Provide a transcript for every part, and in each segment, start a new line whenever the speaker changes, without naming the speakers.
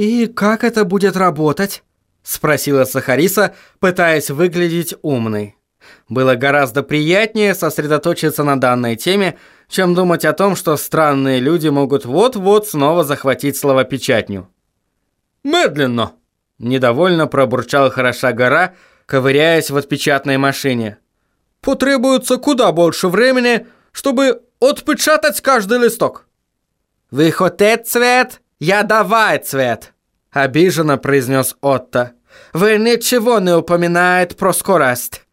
«И как это будет работать?» – спросила Сахариса, пытаясь выглядеть умной. Было гораздо приятнее сосредоточиться на данной теме, чем думать о том, что странные люди могут вот-вот снова захватить словопечатню. «Медленно!» – недовольно пробурчал хороша гора, ковыряясь в отпечатной машине. «Потребуется куда больше времени, чтобы отпечатать каждый листок». «Вы хотите цвет? Я давай цвет!» – обиженно произнес Отто. «Вы ничего не упоминает про скорость».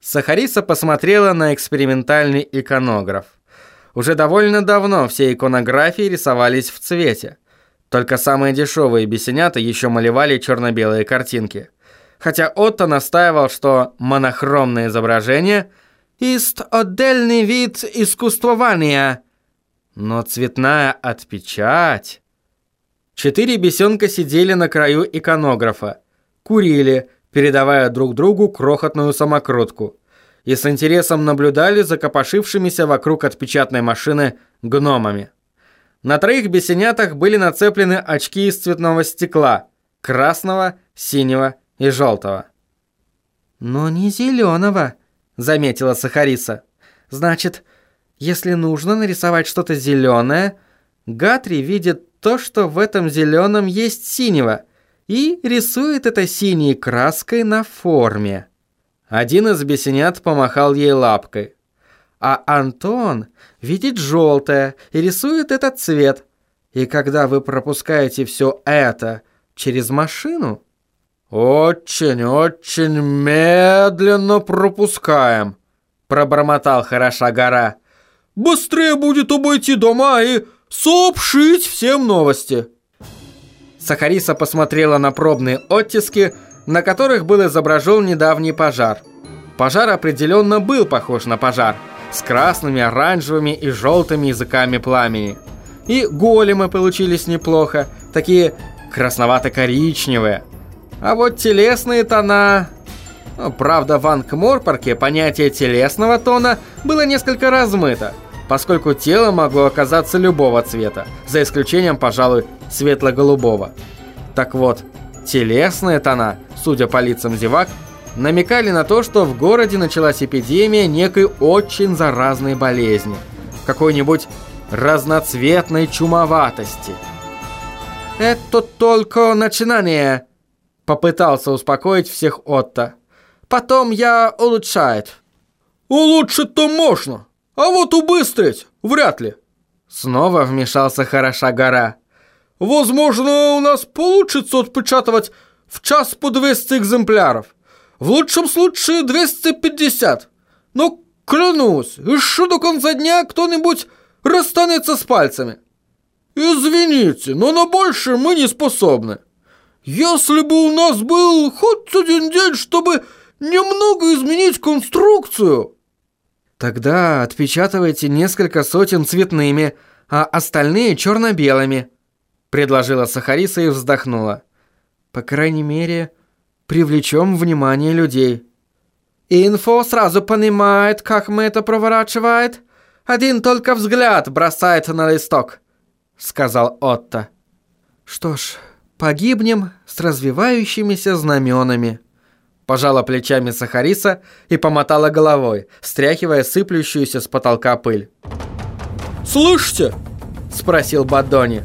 Сахариса посмотрела на экспериментальный иконограф. Уже довольно давно все иконографии рисовались в цвете. Только самые дешевые бесенята еще малевали черно-белые картинки. Хотя Отто настаивал, что монохромное изображение «ist отдельный вид искусствования», но цветная отпечать... Четыре бесенка сидели на краю иконографа, курили, передавая друг другу крохотную самокрутку, и с интересом наблюдали за копошившимися вокруг отпечатной машины гномами. На троих бесенятах были нацеплены очки из цветного стекла – красного, синего и желтого. «Но не зеленого», – заметила Сахариса. «Значит, если нужно нарисовать что-то зеленое, Гатри видит то, что в этом зеленом есть синего – и рисует это синей краской на форме. Один из бесенят помахал ей лапкой. А Антон видит желтое и рисует этот цвет. И когда вы пропускаете все это через машину... «Очень-очень медленно пропускаем», — пробормотал хороша гора. «Быстрее будет обойти дома и сообщить всем новости». Сахариса посмотрела на пробные оттиски, на которых был изображен недавний пожар. Пожар определенно был похож на пожар, с красными, оранжевыми и желтыми языками пламени. И големы получились неплохо, такие красновато-коричневые. А вот телесные тона... Ну, правда, в Ангморпорке понятие телесного тона было несколько размыто, поскольку тело могло оказаться любого цвета, за исключением, пожалуй, светло-голубого. Так вот, телесные тона, судя по лицам зевак, намекали на то, что в городе началась эпидемия некой очень заразной болезни, какой-нибудь разноцветной чумоватости. «Это только начинание», — попытался успокоить всех Отто. «Потом я улучшает». «Улучшить-то можно, а вот убыстрить вряд ли». Снова вмешался хороша гора. Возможно, у нас получится отпечатывать в час по 200 экземпляров. В лучшем случае 250. Но клянусь, еще до конца дня кто-нибудь расстанется с пальцами. Извините, но на больше мы не способны. Если бы у нас был хоть один день, чтобы немного изменить конструкцию... Тогда отпечатывайте несколько сотен цветными, а остальные черно-белыми предложила Сахариса и вздохнула. По крайней мере, привлечем внимание людей. Инфо сразу понимает, как мы это проворачивает. Один только взгляд бросает на листок, сказал Отто. Что ж, погибнем с развивающимися знаменами. Пожала плечами Сахариса и помотала головой, стряхивая сыплющуюся с потолка пыль. «Слышите?» – спросил Бадони.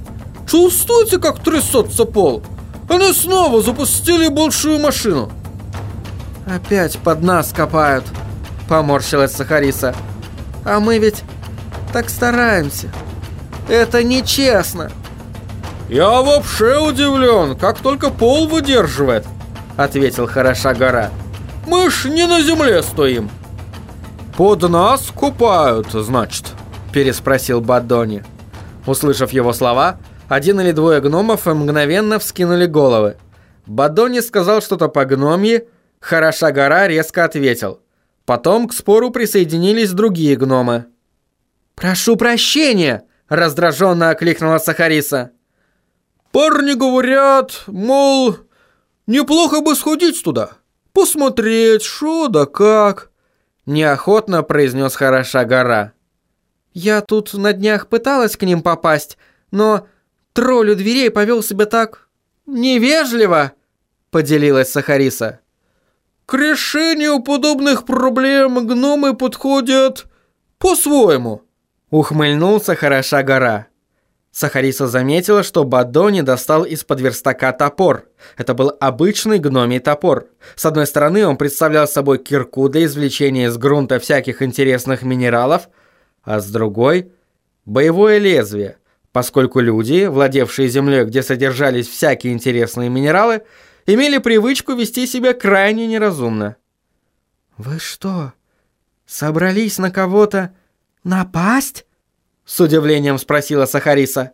Чувствуете, как трясется пол? Они снова запустили большую машину. Опять под нас копают, поморщилась Сахариса. А мы ведь так стараемся. Это нечестно. Я вообще удивлен, как только пол выдерживает, ответил хороша гора. Мы ж не на земле стоим. Под нас купают, значит, переспросил Бадони. Услышав его слова, один или двое гномов мгновенно вскинули головы. Бадони сказал что-то по гномье, Хороша гора резко ответил. Потом к спору присоединились другие гномы. «Прошу прощения!» – раздраженно окликнула Сахариса. «Парни говорят, мол, неплохо бы сходить туда, посмотреть, что да как», – неохотно произнес Хороша гора. «Я тут на днях пыталась к ним попасть, но Тролль у дверей повел себя так... невежливо», — поделилась Сахариса. «К решению подобных проблем гномы подходят по-своему», — ухмыльнулся хороша гора. Сахариса заметила, что Бадони достал из-под верстака топор. Это был обычный гномий топор. С одной стороны, он представлял собой кирку для извлечения из грунта всяких интересных минералов, а с другой – боевое лезвие, поскольку люди, владевшие землей, где содержались всякие интересные минералы, имели привычку вести себя крайне неразумно.
«Вы что, собрались на кого-то напасть?»
С удивлением спросила Сахариса.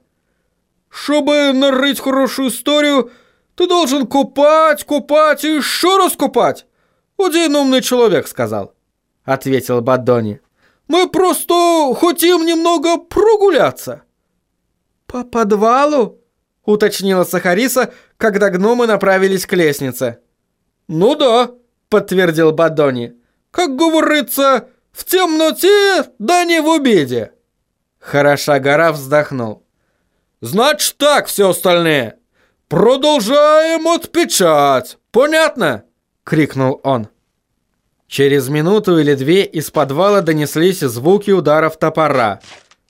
«Чтобы нарыть хорошую историю, ты должен купать, купать и еще раз купать. Один умный человек сказал», — ответил Бадони. «Мы просто хотим немного прогуляться».
«По подвалу?» — уточнила Сахариса, когда гномы направились к лестнице.
«Ну да», — подтвердил Бадони. «Как говорится, в темноте, да не в обеде». Хороша гора вздохнул. «Значит так, все остальные. Продолжаем отпечать. Понятно?» — крикнул он. Через минуту или две из подвала донеслись звуки ударов топора.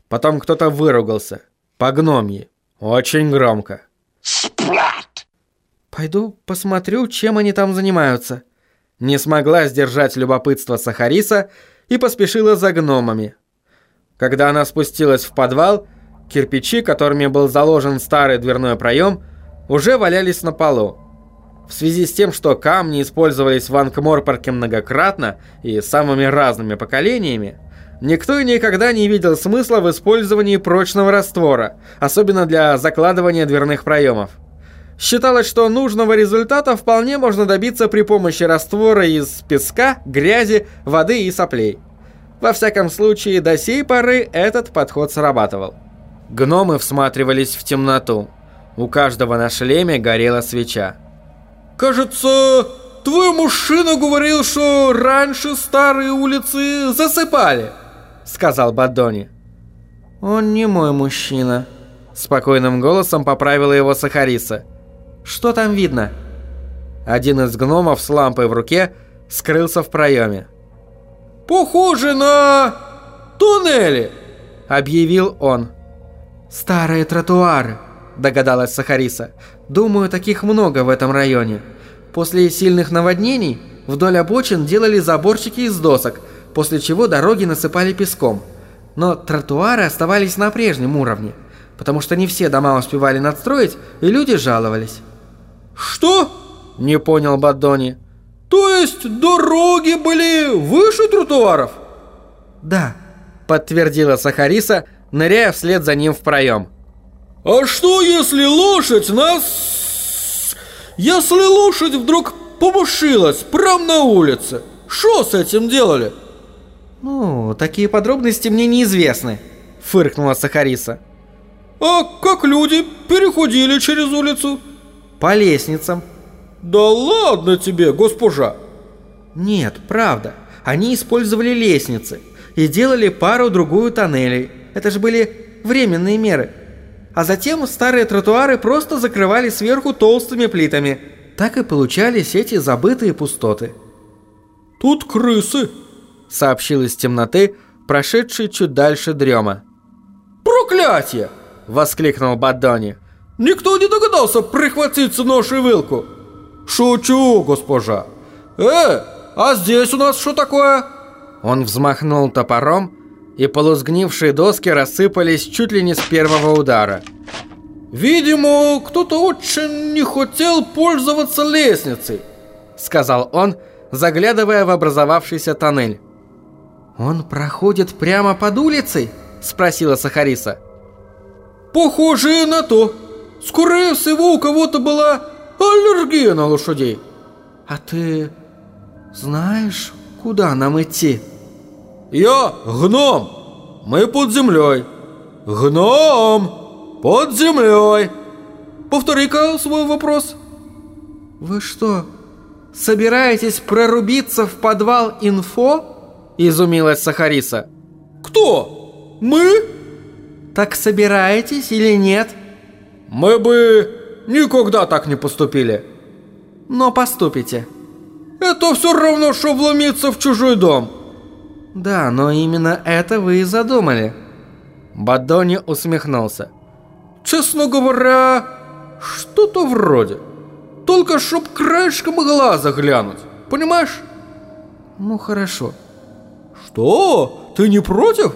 Потом кто-то выругался. По гномье. Очень громко.
«Сплат!» «Пойду посмотрю, чем они там занимаются».
Не смогла сдержать любопытство Сахариса и поспешила за гномами. Когда она спустилась в подвал, кирпичи, которыми был заложен старый дверной проем, уже валялись на полу. В связи с тем, что камни использовались в Анкморпорке многократно и самыми разными поколениями, никто и никогда не видел смысла в использовании прочного раствора, особенно для закладывания дверных проемов. Считалось, что нужного результата вполне можно добиться при помощи раствора из песка, грязи, воды и соплей. Во всяком случае, до сей поры этот подход срабатывал. Гномы всматривались в темноту. У каждого на шлеме горела свеча. «Кажется, твой мужчина говорил, что раньше старые улицы засыпали», — сказал Бадони.
«Он не мой мужчина», —
спокойным голосом поправила его Сахариса. «Что там видно?» Один из гномов с лампой в руке скрылся в проеме. «Похоже на туннели», — объявил он.
«Старые тротуары», — догадалась Сахариса. «Думаю, таких много в этом районе. После сильных наводнений вдоль обочин делали заборчики из досок, после чего дороги насыпали песком. Но тротуары оставались на прежнем уровне, потому что не все дома успевали надстроить, и люди жаловались».
«Что?» – не понял Бадони. То есть дороги были выше тротуаров?
Да,
подтвердила Сахариса, ныряя вслед за ним в проем. А что если лошадь нас... Если лошадь вдруг побушилась прямо на улице? Что с этим делали?
Ну, такие подробности мне неизвестны, фыркнула Сахариса.
А как люди переходили через улицу?
По лестницам.
«Да ладно тебе, госпожа!»
«Нет, правда. Они использовали лестницы и делали пару-другую тоннелей. Это же были временные меры. А затем старые тротуары просто закрывали сверху толстыми плитами. Так и получались эти забытые пустоты».
«Тут крысы!» — сообщил из темноты, прошедший чуть дальше дрема. «Проклятие!» — воскликнул Бадони. «Никто не догадался прихватиться нож и вилку!» «Шучу, госпожа!» «Э, а здесь у нас что такое?» Он взмахнул топором, и полузгнившие доски рассыпались чуть ли не с первого удара. «Видимо, кто-то очень не хотел пользоваться лестницей», сказал он, заглядывая в образовавшийся тоннель.
«Он проходит прямо под улицей?» спросила Сахариса.
«Похоже на то. Скорее всего, у кого-то была Аллергия на лошадей.
А ты знаешь, куда нам идти?
Я гном. Мы под землей. Гном под землей. Повтори-ка свой вопрос.
Вы что, собираетесь прорубиться в подвал инфо? Изумилась Сахариса.
Кто? Мы?
Так собираетесь или нет?
Мы бы никогда так не поступили.
Но поступите.
Это все равно, что вломиться в чужой дом.
Да, но именно это вы и задумали.
Бадони усмехнулся. Честно говоря, что-то вроде. Только чтоб краешком глаза глянуть. Понимаешь?
Ну хорошо.
Что? Ты не против?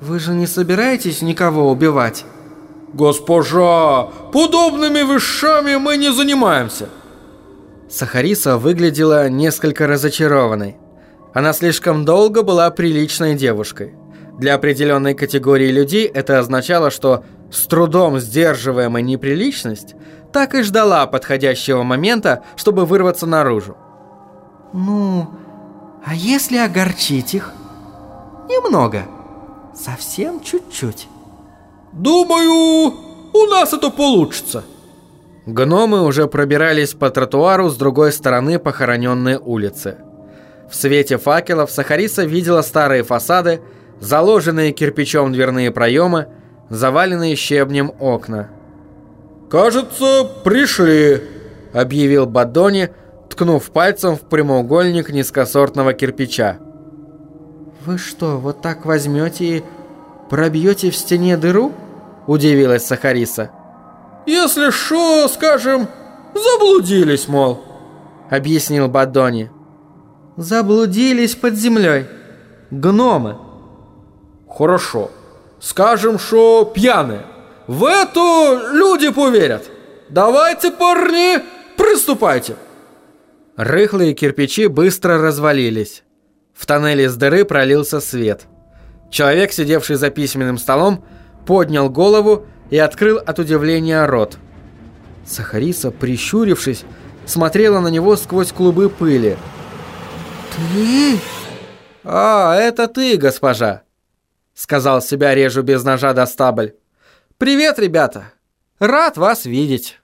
Вы же не собираетесь никого убивать?
Госпожа, подобными вещами мы не занимаемся.
Сахариса выглядела несколько разочарованной. Она слишком долго была приличной девушкой. Для определенной категории людей это означало, что с трудом сдерживаемая неприличность так и ждала подходящего момента, чтобы вырваться наружу. «Ну, а если огорчить их? Немного. Совсем чуть-чуть».
«Думаю, у нас это получится».
Гномы уже пробирались по тротуару с другой стороны похороненной улицы. В свете факелов Сахариса видела старые фасады, заложенные кирпичом дверные проемы, заваленные щебнем окна.
«Кажется, пришли», —
объявил Бадони, ткнув пальцем в прямоугольник низкосортного кирпича. «Вы что, вот так возьмете и пробьете в стене дыру?» — удивилась Сахариса.
Если что, скажем, заблудились, мол», —
объяснил Бадони. «Заблудились под землей. Гномы».
«Хорошо. Скажем, что пьяные. В эту люди поверят. Давайте, парни, приступайте».
Рыхлые кирпичи быстро развалились. В тоннеле из дыры пролился свет. Человек, сидевший за письменным столом, поднял голову и открыл от удивления рот. Сахариса, прищурившись, смотрела на него сквозь клубы пыли. «Ты?» «А, это ты, госпожа!» Сказал себя режу без ножа до стабль. «Привет, ребята! Рад вас видеть!»